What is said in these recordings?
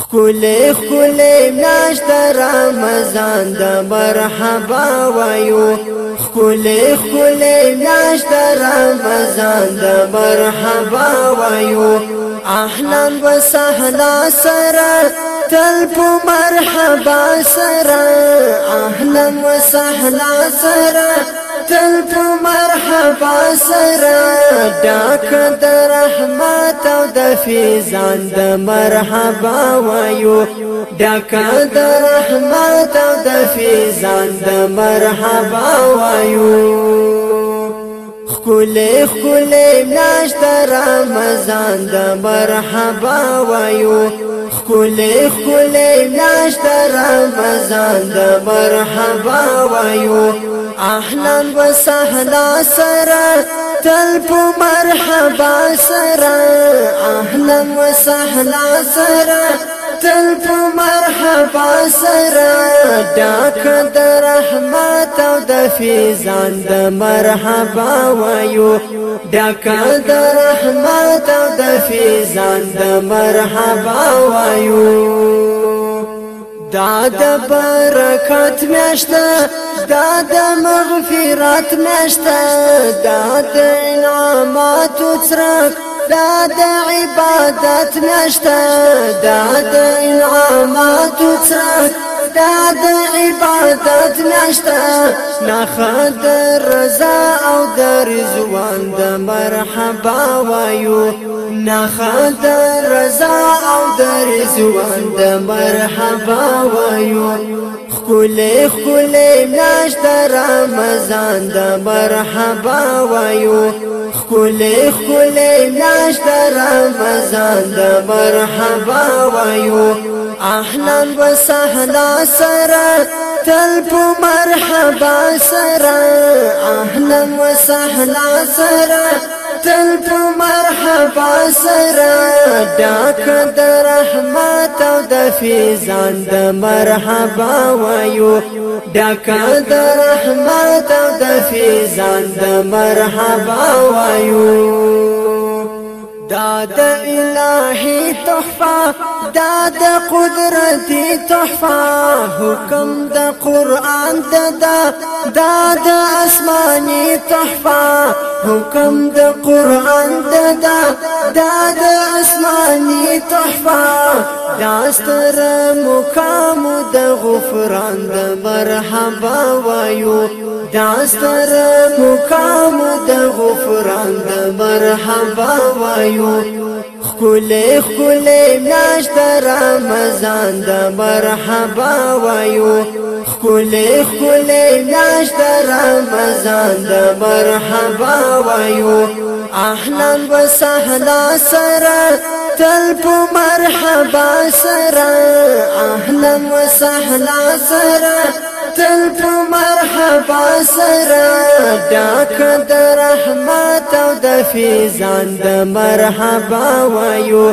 خکولې خکولې میاشت رمضان د مرحبا وایو خکولې خکولې میاشت رمضان د مرحبا وایو اهلا وسهلا سره تل په مرحبا سره اهلا وسهلا سره تل په مرحبا سره ډاک د رحمت او د فیضان د مرحبا وایو ډاک د رحمت او د فیضان د مرحبا وایو خکولی خکولی میاشت رمضان د مرحبا وایو خکولی خکولی میاشت رمضان د مرحبا وایو اهلا وسهلا سرا تلب مرحبا سرا اهلا وسهلا سرا تلب مرحبا سرا داك درحمت او د فیزان د مرحبا وایو داک درحمت او د فیزان د مرحبا وایو دا د برکت میشته دا د مغفرت میشته دا د انعامات څرک دا د عبادت میشته دا د انعامات څرک ستا د عبادت نشتا نخد رضا او در زوان د مرحبا وایو نخد رضا او در زوان د مرحبا وایو خکولی خکولی میاشت رمضان د مرحبا وایو خکولی خکولی میاشت رمضان د مرحبا وایو اهلا وسهلا سرا تلف مرحبا سرا اهلا وسهلا سرا تلف مرحبا سرا داك در رحمت او د د مرحبا وایو داک در رحمت او د د مرحبا وایو دا د الہی تحفه دا د قدرتي تحفه حکم د قران ددا دا د اسماني تحفه حکم د قران ددا دا د اسماني تحفه داستر مقام د غفران د مرحبا وایو داستر مقام د غفران د مرحبا وایو خله خله میاشت رمضان د مرحبا وایو خله خله میاشت رمضان د مرحبا وایو اهلا وسهلا سره تل په مرحبا سره اهلا وسهلا سره تل په مرحبا سره ډاک د رحمت او د فیضان د مرحبا وایو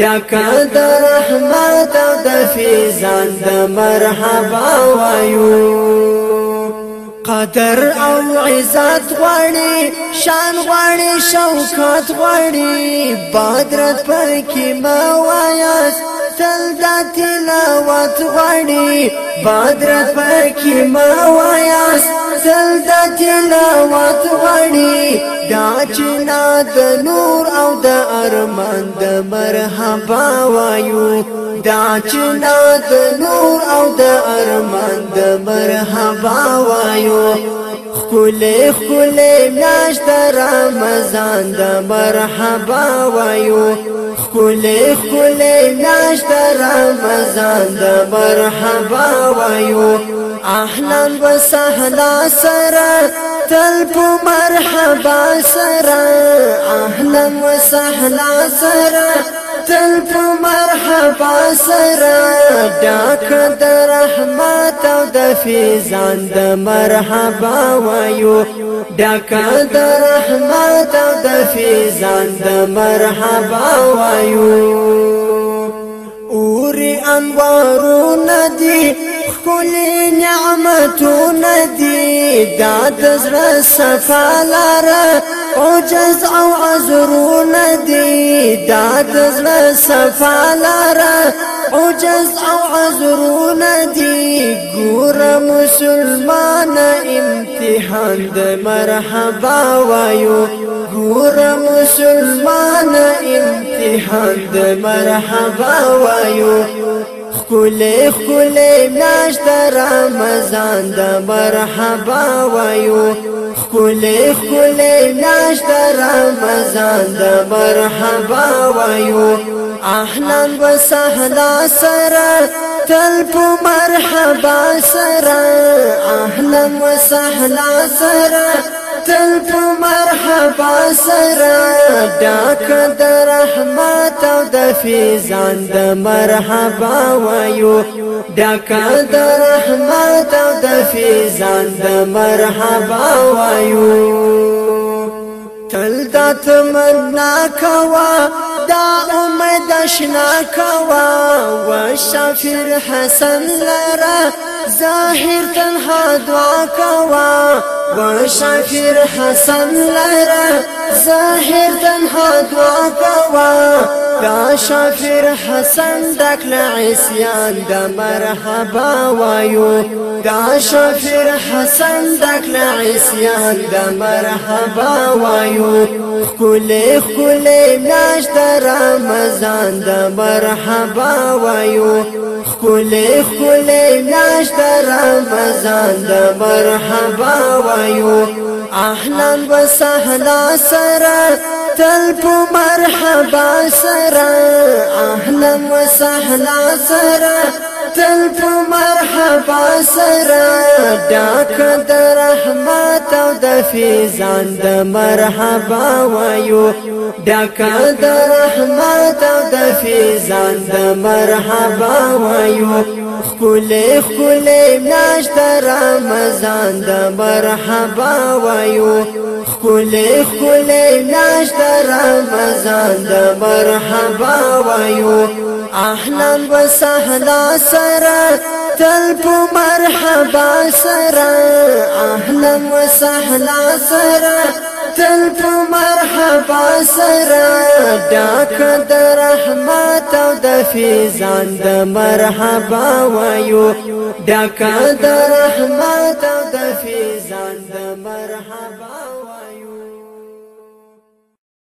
ډاک د رحمت او د فیضان د مرحبا وایو قدر او عزت غواړي شان غواړي شوکت غواړي بدرت پر کی ما وایاس تل د تلاوت غواړي بدرت پر کی ما وایاس جناوات غړي دا چنا د نور او د ارمان د مرحبا وایو دا چنا د نور او د ارمان د مرحبا وایو خله خله میاش د رمضان د مرحبا وایو خله خله میاش د رمضان د مرحبا وایو اهلا وسهلا سرا تلف مرحبا سرا اهلا وسهلا سرا تلف مرحبا سرا داك در رحمت او د فیزان د مرحبا وایو داک در رحمت او د فیزان د مرحبا وایو اوري انوارو ندی خپل نعمتونه دي دا د زړه صفا لاره او جز او عذرونه دي دا د زړه صفا لاره او جز او عذرونه دي ګور مسلمان امتحان د مرحبا وایو ګور مسلمان امتحان د مرحبا وایو خولې خولې میاشت رمضان د مرحبا وایو خولې خولې میاشت رمضان د مرحبا وایو اهلا وسهلا سره تل په مرحبا سره اهلا وسهلا سره تل په مرحبا سره ډاک د رحمت او د فیضان د مرحبا وایو ډاک د رحمت او د فیضان د مرحبا وایو تل د تمنا کوا دا امید شنا کوا وشفیر حسن لرا ظاهر تنها دعا کوا وړ شافیر حسن لره ظاهر تنها دعا کوا دا شفیر حسن دک لعسیان دا مرحبا وایو دا شفیر حسن دک لعسیان دا مرحبا وایو خکولی خکولی میاش دا رمضان دا مرحبا وایو خکولی خکولی میاش دا رمضان دا مرحبا وایو احلان و سهلا سرک تل په مرحبا سره اهلا وسهلا سره تل په مرحبا سره ډاک د رحمت او د فیضان د مرحبا وایو ډاک د رحمت حافظان د مرحبا وایو خولې خولې میاشت رمضان د مرحبا وایو خولې خولې میاشت رمضان د مرحبا وایو اهلا وسهلا سره تل په مرحبا سره اهلا وسهلا سره تل په مرحبا سره ډاک د رحمت او د فیضان د مرحبا وایو ډاک د رحمت